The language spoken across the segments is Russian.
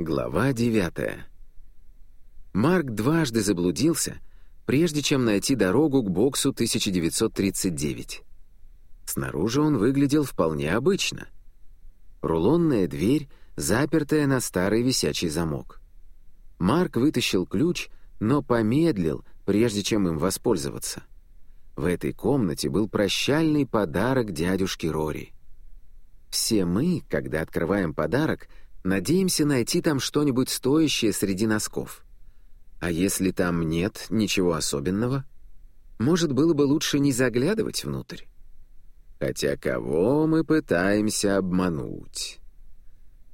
Глава девятая. Марк дважды заблудился, прежде чем найти дорогу к боксу 1939. Снаружи он выглядел вполне обычно. Рулонная дверь, запертая на старый висячий замок. Марк вытащил ключ, но помедлил, прежде чем им воспользоваться. В этой комнате был прощальный подарок дядюшке Рори. Все мы, когда открываем подарок, Надеемся найти там что-нибудь стоящее среди носков. А если там нет ничего особенного, может, было бы лучше не заглядывать внутрь. Хотя кого мы пытаемся обмануть?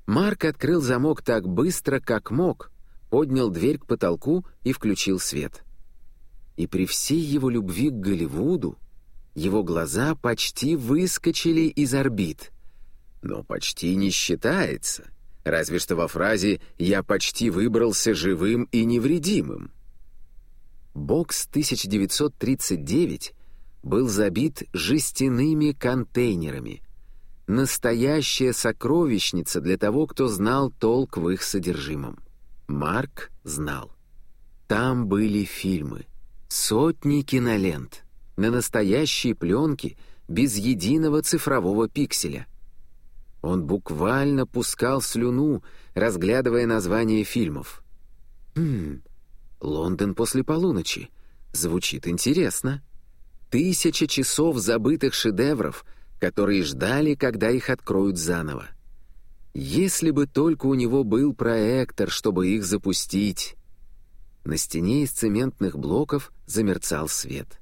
Марк открыл замок так быстро, как мог, поднял дверь к потолку и включил свет. И при всей его любви к Голливуду его глаза почти выскочили из орбит. Но почти не считается разве что во фразе «я почти выбрался живым и невредимым». Бокс 1939 был забит жестяными контейнерами. Настоящая сокровищница для того, кто знал толк в их содержимом. Марк знал. Там были фильмы, сотни кинолент, на настоящей пленке, без единого цифрового пикселя — он буквально пускал слюну, разглядывая названия фильмов. «Хм, Лондон после полуночи. Звучит интересно. Тысяча часов забытых шедевров, которые ждали, когда их откроют заново. Если бы только у него был проектор, чтобы их запустить...» На стене из цементных блоков замерцал свет.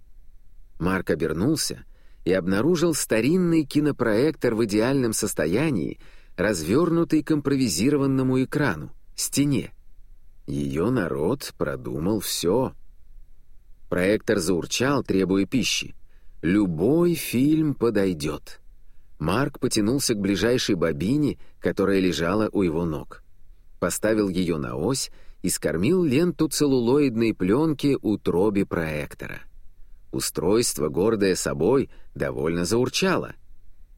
Марк обернулся — и обнаружил старинный кинопроектор в идеальном состоянии, развернутый к импровизированному экрану, стене. Ее народ продумал все. Проектор заурчал, требуя пищи. Любой фильм подойдет. Марк потянулся к ближайшей бобине, которая лежала у его ног. Поставил ее на ось и скормил ленту целлулоидной пленки утробе проектора. Устройство, гордое собой, довольно заурчало.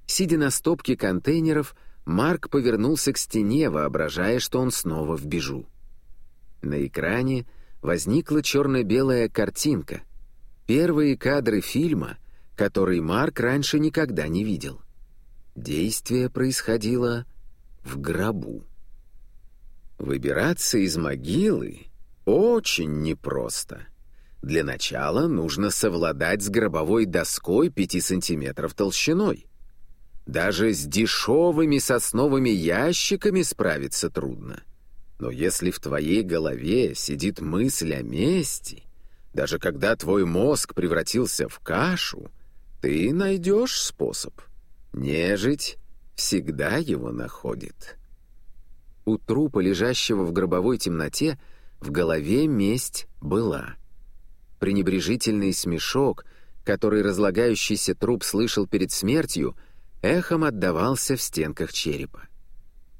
Сидя на стопке контейнеров, Марк повернулся к стене, воображая, что он снова в бежу. На экране возникла черно-белая картинка. Первые кадры фильма, который Марк раньше никогда не видел. Действие происходило в гробу. Выбираться из могилы очень непросто — для начала нужно совладать с гробовой доской 5 сантиметров толщиной. Даже с дешевыми сосновыми ящиками справиться трудно. Но если в твоей голове сидит мысль о мести, даже когда твой мозг превратился в кашу, ты найдешь способ. Нежить всегда его находит. У трупа, лежащего в гробовой темноте, в голове месть была — пренебрежительный смешок, который разлагающийся труп слышал перед смертью, эхом отдавался в стенках черепа.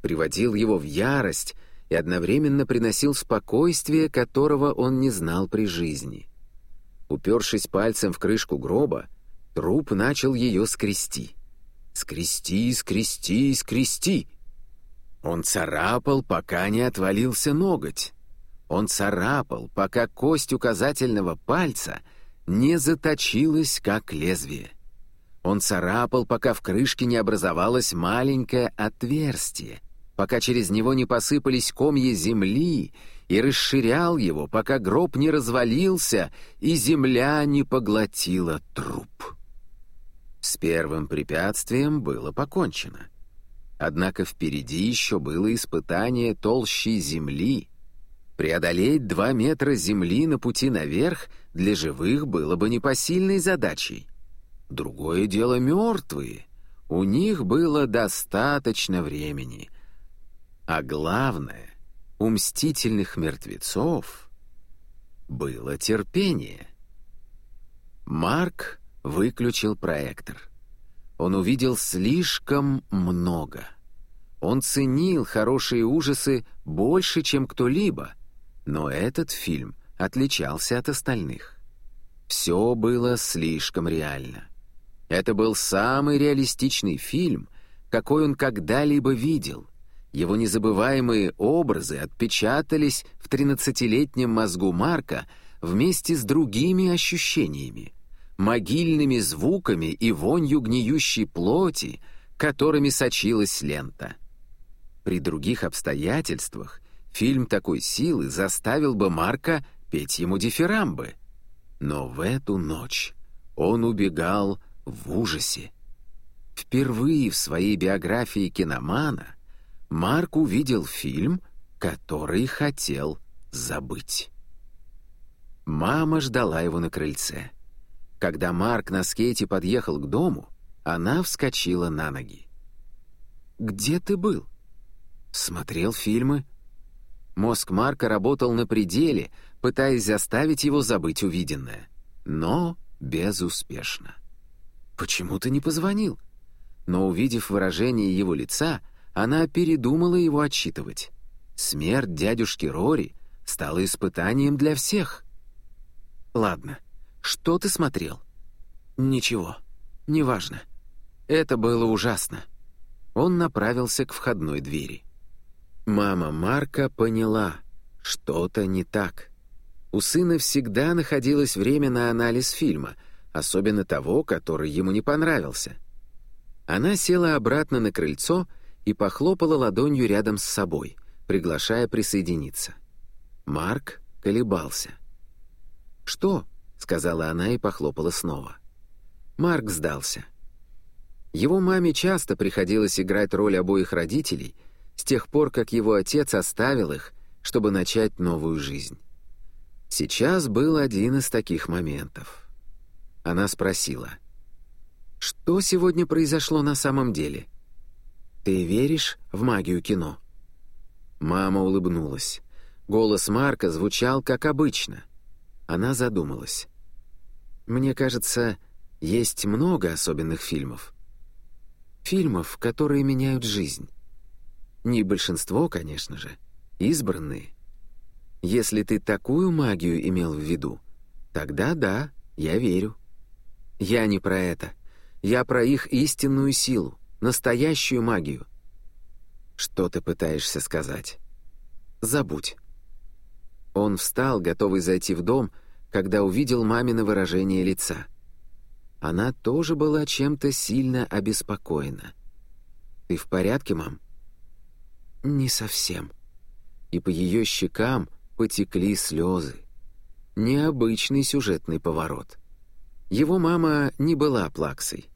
Приводил его в ярость и одновременно приносил спокойствие, которого он не знал при жизни. Упершись пальцем в крышку гроба, труп начал ее скрести. «Скрести, скрести, скрести!» Он царапал, пока не отвалился ноготь. Он царапал, пока кость указательного пальца не заточилась, как лезвие. Он царапал, пока в крышке не образовалось маленькое отверстие, пока через него не посыпались комья земли, и расширял его, пока гроб не развалился и земля не поглотила труп. С первым препятствием было покончено. Однако впереди еще было испытание толщей земли — Преодолеть два метра земли на пути наверх для живых было бы непосильной задачей. Другое дело мертвые. У них было достаточно времени. А главное, у мстительных мертвецов было терпение. Марк выключил проектор. Он увидел слишком много. Он ценил хорошие ужасы больше, чем кто-либо — но этот фильм отличался от остальных. Все было слишком реально. Это был самый реалистичный фильм, какой он когда-либо видел, Его незабываемые образы отпечатались в тринадцатилетнем мозгу Марка вместе с другими ощущениями, могильными звуками и вонью гниющей плоти, которыми сочилась лента. При других обстоятельствах фильм такой силы заставил бы Марка петь ему дифирамбы. Но в эту ночь он убегал в ужасе. Впервые в своей биографии киномана Марк увидел фильм, который хотел забыть. Мама ждала его на крыльце. Когда Марк на скейте подъехал к дому, она вскочила на ноги. «Где ты был?» «Смотрел фильмы». Мозг Марка работал на пределе, пытаясь заставить его забыть увиденное. Но безуспешно. «Почему ты не позвонил?» Но, увидев выражение его лица, она передумала его отчитывать. Смерть дядюшки Рори стала испытанием для всех. «Ладно, что ты смотрел?» «Ничего, неважно. Это было ужасно». Он направился к входной двери. Мама Марка поняла, что-то не так. У сына всегда находилось время на анализ фильма, особенно того, который ему не понравился. Она села обратно на крыльцо и похлопала ладонью рядом с собой, приглашая присоединиться. Марк колебался. «Что?» — сказала она и похлопала снова. Марк сдался. Его маме часто приходилось играть роль обоих родителей с тех пор, как его отец оставил их, чтобы начать новую жизнь. Сейчас был один из таких моментов. Она спросила, «Что сегодня произошло на самом деле?» «Ты веришь в магию кино?» Мама улыбнулась. Голос Марка звучал как обычно. Она задумалась. «Мне кажется, есть много особенных фильмов. Фильмов, которые меняют жизнь. Не большинство, конечно же, избранные. Если ты такую магию имел в виду, тогда да, я верю. Я не про это. Я про их истинную силу настоящую магию. Что ты пытаешься сказать? Забудь. Он встал, готовый зайти в дом, когда увидел мамино выражение лица. Она тоже была чем-то сильно обеспокоена. «Ты в порядке, мам?» «Не совсем». И по ее щекам потекли слезы. Необычный сюжетный поворот. Его мама не была плаксой.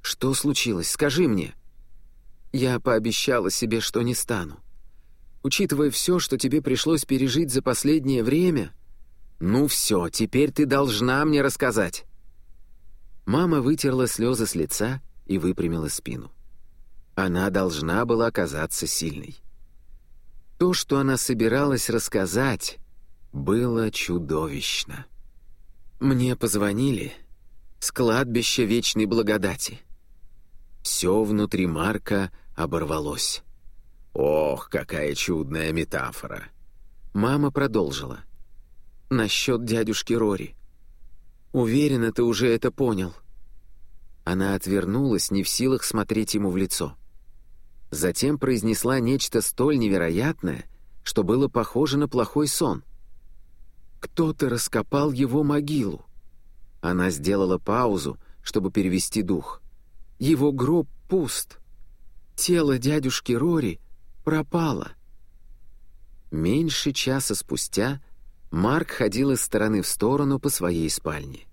«Что случилось? Скажи мне». «Я пообещала себе, что не стану. Учитывая все, что тебе пришлось пережить за последнее время...» «Ну все, теперь ты должна мне рассказать». Мама вытерла слезы с лица и выпрямила спину. Она должна была оказаться сильной. То, что она собиралась рассказать, было чудовищно. Мне позвонили с кладбища Вечной Благодати. Все внутри Марка оборвалось. «Ох, какая чудная метафора!» Мама продолжила. «Насчет дядюшки Рори. Уверена, ты уже это понял». Она отвернулась, не в силах смотреть ему в лицо. Затем произнесла нечто столь невероятное, что было похоже на плохой сон. «Кто-то раскопал его могилу». Она сделала паузу, чтобы перевести дух. Его гроб пуст. Тело дядюшки Рори пропало. Меньше часа спустя Марк ходил из стороны в сторону по своей спальне.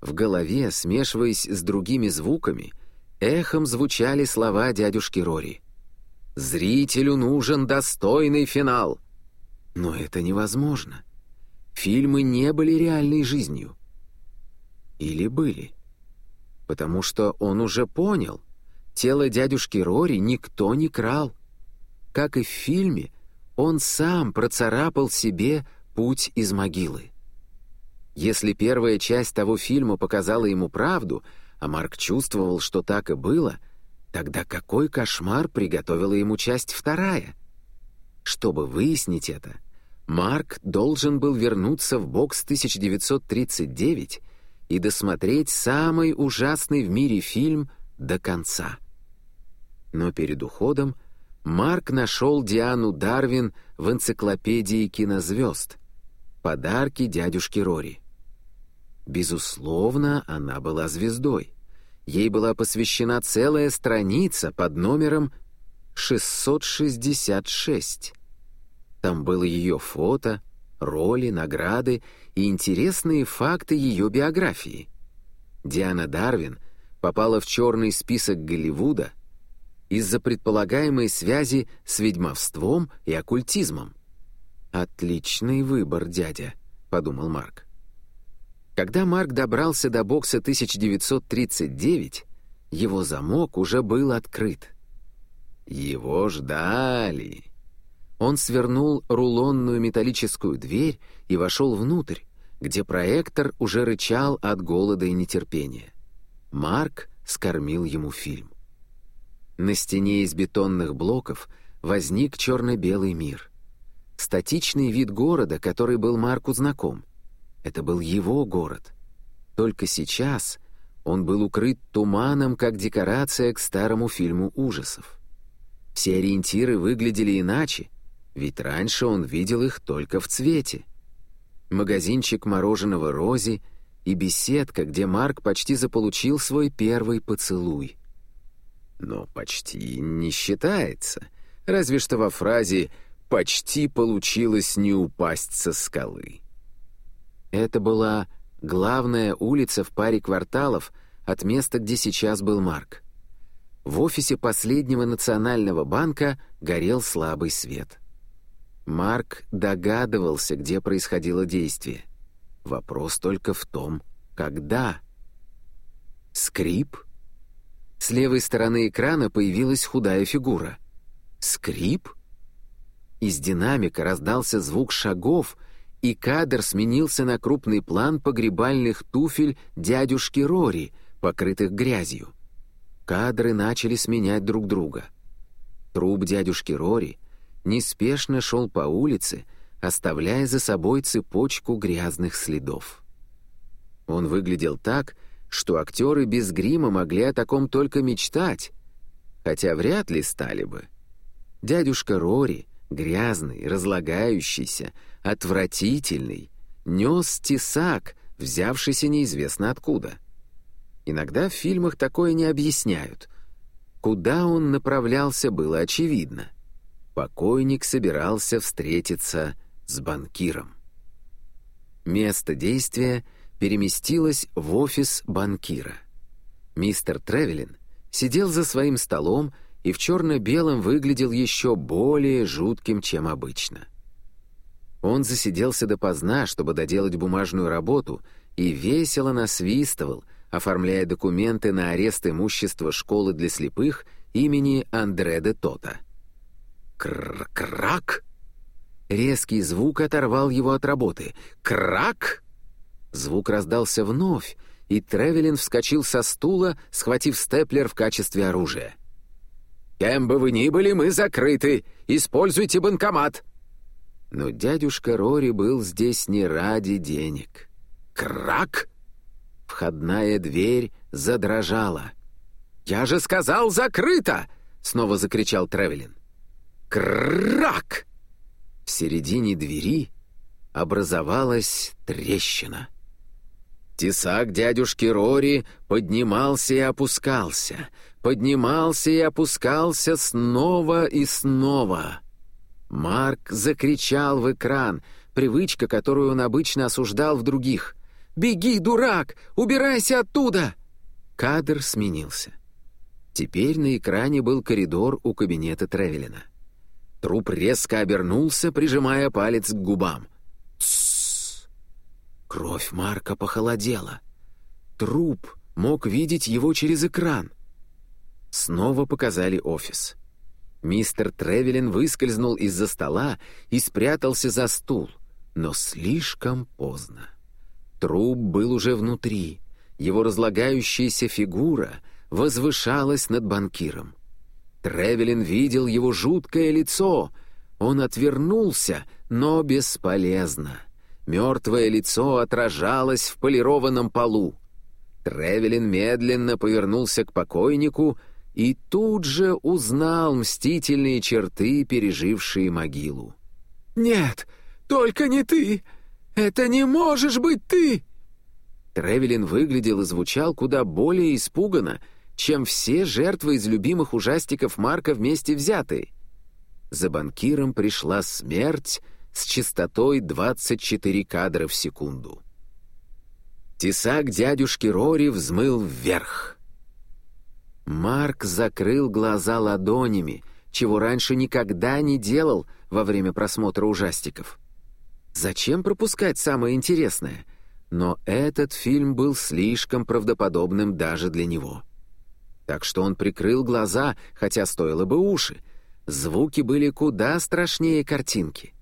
В голове, смешиваясь с другими звуками, эхом звучали слова дядюшки Рори. «Зрителю нужен достойный финал!» Но это невозможно. Фильмы не были реальной жизнью. Или были? потому что он уже понял, тело дядюшки Рори никто не крал. Как и в фильме, он сам процарапал себе путь из могилы. Если первая часть того фильма показала ему правду, а Марк чувствовал, что так и было, тогда какой кошмар приготовила ему часть вторая? Чтобы выяснить это, Марк должен был вернуться в бокс 1939 и досмотреть самый ужасный в мире фильм до конца. Но перед уходом Марк нашел Диану Дарвин в энциклопедии кинозвезд «Подарки дядюшки Рори». Безусловно, она была звездой. Ей была посвящена целая страница под номером 666. Там было ее фото, роли, награды и интересные факты ее биографии. Диана Дарвин попала в черный список Голливуда из-за предполагаемой связи с ведьмовством и оккультизмом. «Отличный выбор, дядя», — подумал Марк. Когда Марк добрался до бокса 1939, его замок уже был открыт. Его ждали. Он свернул рулонную металлическую дверь и вошел внутрь, где проектор уже рычал от голода и нетерпения. Марк скормил ему фильм. На стене из бетонных блоков возник черно-белый мир. Статичный вид города, который был Марку знаком — это был его город. Только сейчас он был укрыт туманом, как декорация к старому фильму ужасов. Все ориентиры выглядели иначе, ведь раньше он видел их только в цвете. Магазинчик мороженого Рози и беседка, где Марк почти заполучил свой первый поцелуй. Но почти не считается, разве что во фразе «почти получилось не упасть со скалы». Это была главная улица в паре кварталов от места, где сейчас был Марк. В офисе последнего национального банка горел слабый свет. Марк догадывался, где происходило действие. Вопрос только в том, когда. Скрип? С левой стороны экрана появилась худая фигура. Скрип? Из динамика раздался звук шагов — и кадр сменился на крупный план погребальных туфель дядюшки Рори, покрытых грязью. Кадры начали сменять друг друга. Труп дядюшки Рори неспешно шел по улице, оставляя за собой цепочку грязных следов. Он выглядел так, что актеры без грима могли о таком только мечтать, хотя вряд ли стали бы. Дядюшка Рори, грязный, разлагающийся, отвратительный, нес тесак, взявшийся неизвестно откуда. Иногда в фильмах такое не объясняют. Куда он направлялся, было очевидно. Покойник собирался встретиться с банкиром. Место действия переместилось в офис банкира. Мистер Тревелин сидел за своим столом и в черно-белом выглядел еще более жутким, чем обычно. Он засиделся допоздна, чтобы доделать бумажную работу, и весело насвистывал, оформляя документы на арест имущества школы для слепых имени Андре де Тота. «Кр-крак!» Резкий звук оторвал его от работы. «Крак!» Звук раздался вновь, и Тревелин вскочил со стула, схватив степлер в качестве оружия. «Кем бы вы ни были, мы закрыты! Используйте банкомат!» Но дядюшка Рори был здесь не ради денег. Крак! Входная дверь задрожала. «Я же сказал, закрыто!» — снова закричал Тревелин. Крак! В середине двери образовалась трещина. Тесак дядюшки Рори поднимался и опускался, поднимался и опускался снова и снова. Марк закричал в экран, привычка, которую он обычно осуждал в других. «Беги, дурак! Убирайся оттуда!» Кадр сменился. Теперь на экране был коридор у кабинета Тревелина. Труп резко обернулся, прижимая палец к губам. Тссс! Кровь Марка похолодела. Труп мог видеть его через экран. Снова показали офис. Мистер Тревелин выскользнул из-за стола и спрятался за стул, но слишком поздно. Труп был уже внутри, его разлагающаяся фигура возвышалась над банкиром. Тревелин видел его жуткое лицо. Он отвернулся, но бесполезно. Мертвое лицо отражалось в полированном полу. Тревелин медленно повернулся к покойнику и тут же узнал мстительные черты, пережившие могилу. «Нет, только не ты! Это не можешь быть ты!» Тревелин выглядел и звучал куда более испуганно, чем все жертвы из любимых ужастиков Марка вместе взятые. За банкиром пришла смерть с частотой 24 кадра в секунду. Тесак дядюшки Рори взмыл вверх. Марк закрыл глаза ладонями, чего раньше никогда не делал во время просмотра ужастиков. Зачем пропускать самое интересное? Но этот фильм был слишком правдоподобным даже для него. Так что он прикрыл глаза, хотя стоило бы уши. Звуки были куда страшнее картинки.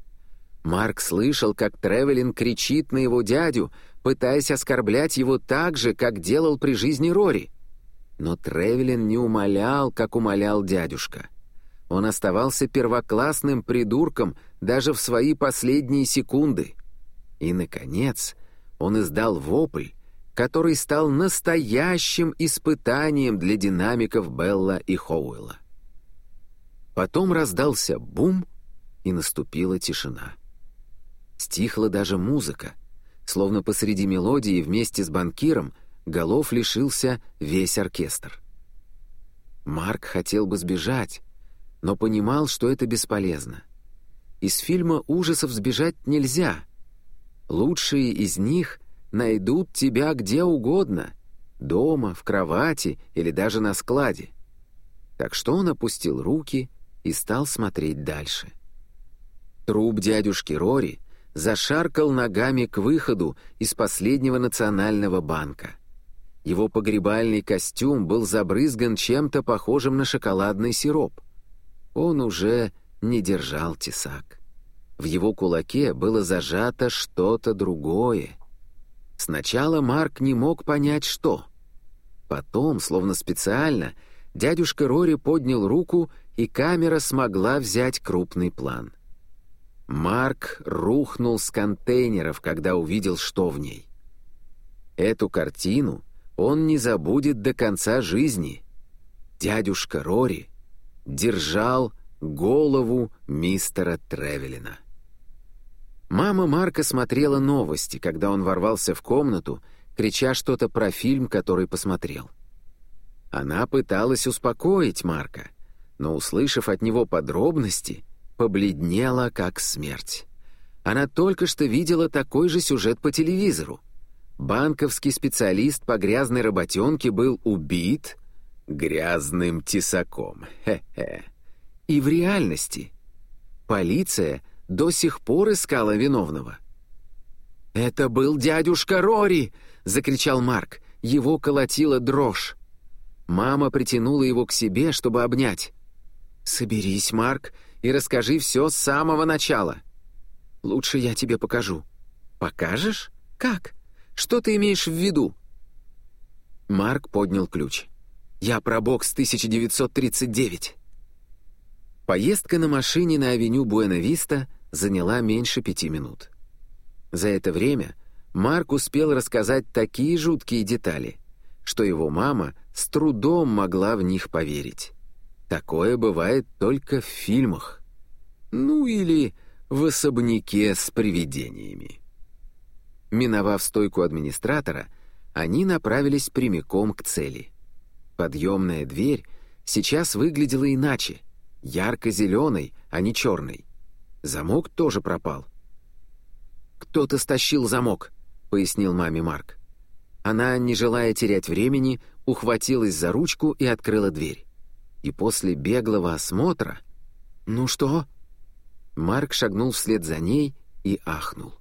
Марк слышал, как Тревелин кричит на его дядю, пытаясь оскорблять его так же, как делал при жизни Рори. Но Тревелин не умолял, как умолял дядюшка. Он оставался первоклассным придурком даже в свои последние секунды. И, наконец, он издал вопль, который стал настоящим испытанием для динамиков Белла и Хоуэлла. Потом раздался бум, и наступила тишина. Стихла даже музыка, словно посреди мелодии вместе с банкиром голов лишился весь оркестр. Марк хотел бы сбежать, но понимал, что это бесполезно. Из фильма ужасов сбежать нельзя. Лучшие из них найдут тебя где угодно — дома, в кровати или даже на складе. Так что он опустил руки и стал смотреть дальше. Труп дядюшки Рори зашаркал ногами к выходу из последнего национального банка. Его погребальный костюм был забрызган чем-то похожим на шоколадный сироп — он уже не держал тесак. В его кулаке было зажато что-то другое. Сначала Марк не мог понять, что. Потом, словно специально, дядюшка Рори поднял руку, и камера смогла взять крупный план. Марк рухнул с контейнеров, когда увидел, что в ней. Эту картину он не забудет до конца жизни. Дядюшка Рори держал голову мистера Тревелина. Мама Марка смотрела новости, когда он ворвался в комнату, крича что-то про фильм, который посмотрел. Она пыталась успокоить Марка, но, услышав от него подробности, побледнела как смерть. Она только что видела такой же сюжет по телевизору. Банковский специалист по грязной работенке был убит, Грязным тесаком. Хе-хе. И в реальности полиция до сих пор искала виновного. «Это был дядюшка Рори!» — закричал Марк. Его колотила дрожь. Мама притянула его к себе, чтобы обнять. «Соберись, Марк, и расскажи все с самого начала. Лучше я тебе покажу». «Покажешь? Как? Что ты имеешь в виду?» Марк поднял ключ. Я про бокс 1939. Поездка на машине на авеню Буэна-Виста заняла меньше пяти минут. За это время Марк успел рассказать такие жуткие детали, что его мама с трудом могла в них поверить. Такое бывает только в фильмах. Ну или в особняке с привидениями. Миновав стойку администратора, они направились прямиком к цели. Подъемная дверь сейчас выглядела иначе, ярко-зеленой, а не черной. Замок тоже пропал. «Кто-то стащил замок», — пояснил маме Марк. Она, не желая терять времени, ухватилась за ручку и открыла дверь. И после беглого осмотра... «Ну что?» Марк шагнул вслед за ней и ахнул.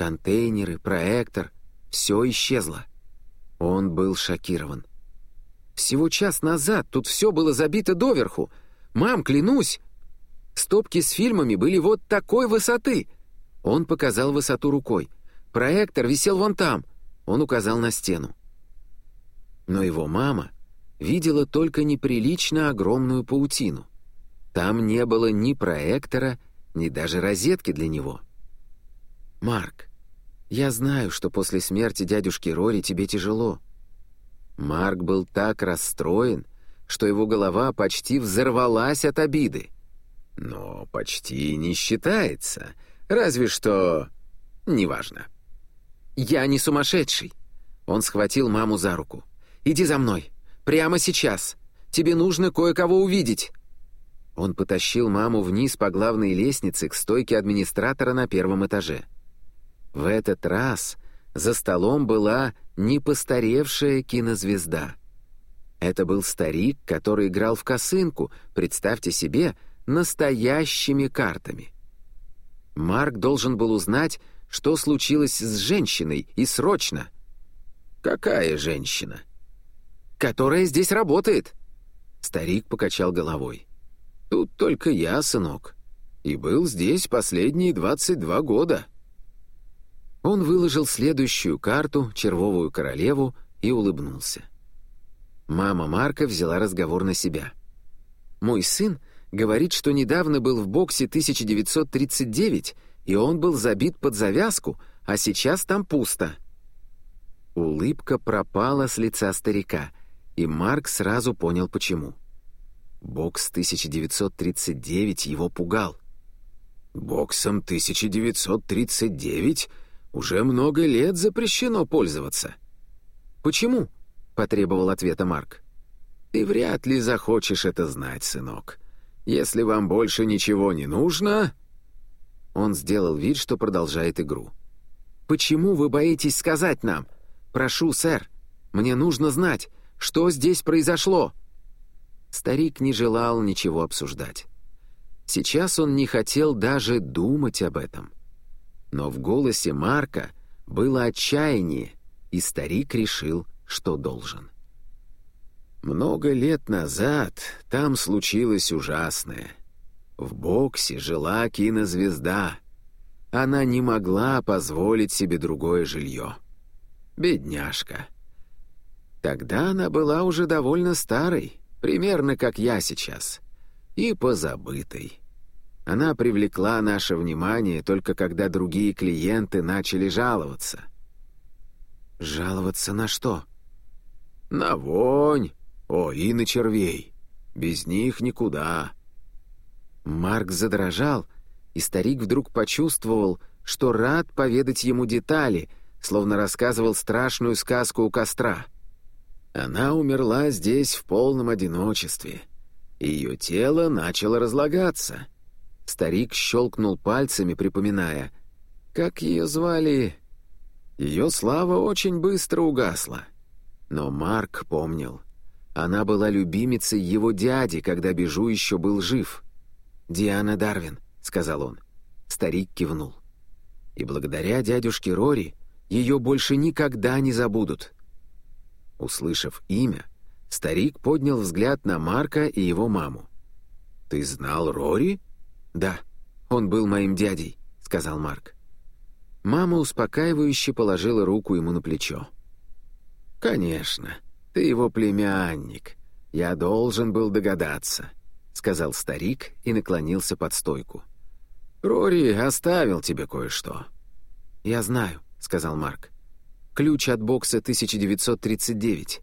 Контейнеры, проектор — все исчезло. Он был шокирован. Всего час назад тут все было забито доверху. Мам, клянусь! Стопки с фильмами были вот такой высоты. Он показал высоту рукой. Проектор висел вон там. Он указал на стену. Но его мама видела только неприлично огромную паутину. Там не было ни проектора, ни даже розетки для него. «Марк, я знаю, что после смерти дядюшки Рори тебе тяжело. Марк был так расстроен, что его голова почти взорвалась от обиды. Но почти не считается, разве что... неважно. «Я не сумасшедший!» Он схватил маму за руку. «Иди за мной! Прямо сейчас! Тебе нужно кое-кого увидеть!» Он потащил маму вниз по главной лестнице к стойке администратора на первом этаже. В этот раз за столом была непостаревшая кинозвезда. Это был старик, который играл в косынку, представьте себе, настоящими картами. Марк должен был узнать, что случилось с женщиной, и срочно. «Какая женщина?» «Которая здесь работает». Старик покачал головой. «Тут только я, сынок. И был здесь последние 22 года». Он выложил следующую карту, червовую королеву, и улыбнулся. Мама Марка взяла разговор на себя. «Мой сын говорит, что недавно был в боксе 1939, и он был забит под завязку, а сейчас там пусто». Улыбка пропала с лица старика, и Марк сразу понял, почему. Бокс 1939 его пугал. «Боксом 1939 уже много лет запрещено пользоваться». «Почему?» — потребовал ответа Марк. «Ты вряд ли захочешь это знать, сынок. Если вам больше ничего не нужно...» Он сделал вид, что продолжает игру. «Почему вы боитесь сказать нам? Прошу, сэр, мне нужно знать, что здесь произошло?» Старик не желал ничего обсуждать. Сейчас он не хотел даже думать об этом. Но в голосе Марка было отчаяние, и старик решил, что должен. Много лет назад там случилось ужасное. В боксе жила кинозвезда. Она не могла позволить себе другое жилье. Бедняжка. Тогда она была уже довольно старой, примерно как я сейчас, и позабытой. Она привлекла наше внимание только когда другие клиенты начали жаловаться. «Жаловаться на что?» «На вонь, о, и на червей. Без них никуда». Марк задрожал, и старик вдруг почувствовал, что рад поведать ему детали, словно рассказывал страшную сказку у костра. Она умерла здесь в полном одиночестве. Ее тело начало разлагаться. Старик щелкнул пальцами, припоминая. Как ее звали? Ее слава очень быстро угасла. Но Марк помнил. Она была любимицей его дяди, когда Бежу еще был жив. «Диана Дарвин», — сказал он. Старик кивнул. И благодаря дядюшке Рори ее больше никогда не забудут. Услышав имя, старик поднял взгляд на Марка и его маму. «Ты знал Рори?» «Да, он был моим дядей», — сказал Марк. Мама успокаивающе положила руку ему на плечо. «Конечно, ты его племянник. Я должен был догадаться», — сказал старик и наклонился под стойку. «Рори оставил тебе кое-что». «Я знаю», — сказал Марк. «Ключ от бокса 1939».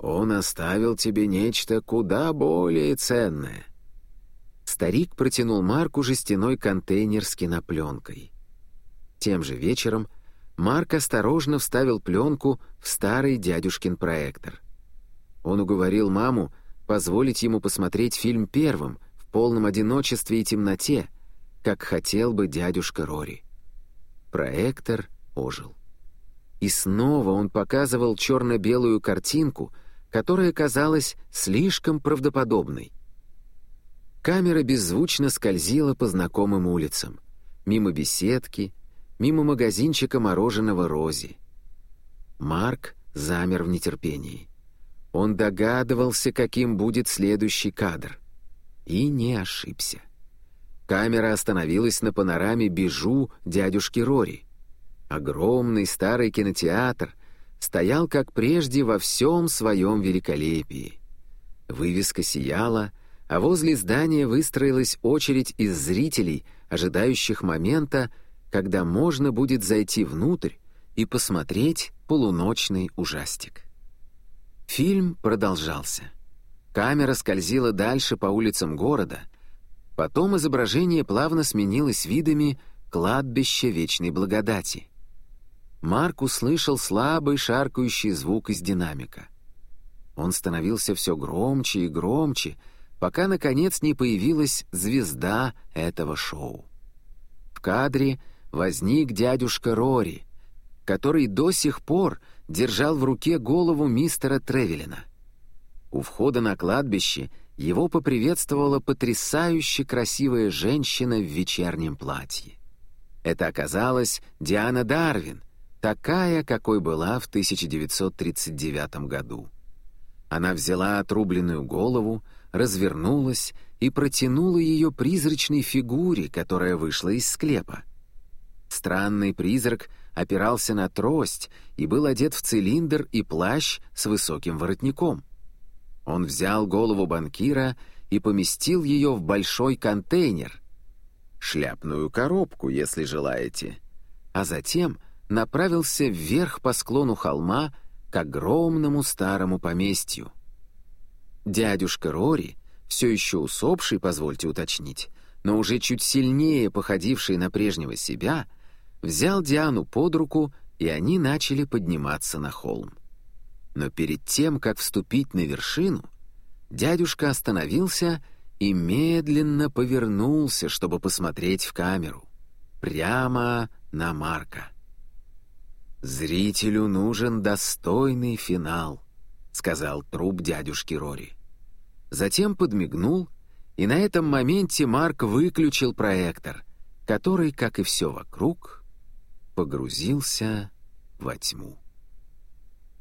«Он оставил тебе нечто куда более ценное». Старик протянул Марку жестяной контейнер с кинопленкой. Тем же вечером Марк осторожно вставил пленку в старый дядюшкин проектор. Он уговорил маму позволить ему посмотреть фильм первым, в полном одиночестве и темноте, как хотел бы дядюшка Рори. Проектор ожил. И снова он показывал черно-белую картинку, которая казалась слишком правдоподобной. Камера беззвучно скользила по знакомым улицам, мимо беседки, мимо магазинчика мороженого Рози. Марк замер в нетерпении. Он догадывался, каким будет следующий кадр. И не ошибся. Камера остановилась на панораме «Бежу» дядюшки Рори. Огромный старый кинотеатр стоял, как прежде, во всем своем великолепии. Вывеска сияла, а возле здания выстроилась очередь из зрителей, ожидающих момента, когда можно будет зайти внутрь и посмотреть полуночный ужастик. Фильм продолжался. Камера скользила дальше по улицам города. Потом изображение плавно сменилось видами кладбища вечной благодати. Марк услышал слабый шаркающий звук из динамика. Он становился все громче и громче, пока, наконец, не появилась звезда этого шоу. В кадре возник дядюшка Рори, который до сих пор держал в руке голову мистера Тревелина. У входа на кладбище его поприветствовала потрясающе красивая женщина в вечернем платье. Это оказалась Диана Дарвин, такая, какой была в 1939 году. Она взяла отрубленную голову, развернулась и протянула ее призрачной фигуре, которая вышла из склепа. Странный призрак опирался на трость и был одет в цилиндр и плащ с высоким воротником. Он взял голову банкира и поместил ее в большой контейнер, шляпную коробку, если желаете, а затем направился вверх по склону холма к огромному старому поместью. Дядюшка Рори, все еще усопший, позвольте уточнить, но уже чуть сильнее походивший на прежнего себя, взял Диану под руку, и они начали подниматься на холм. Но перед тем, как вступить на вершину, дядюшка остановился и медленно повернулся, чтобы посмотреть в камеру. Прямо на Марка. «Зрителю нужен достойный финал», — сказал труп дядюшки Рори. Затем подмигнул, и на этом моменте Марк выключил проектор, который, как и все вокруг, погрузился во тьму.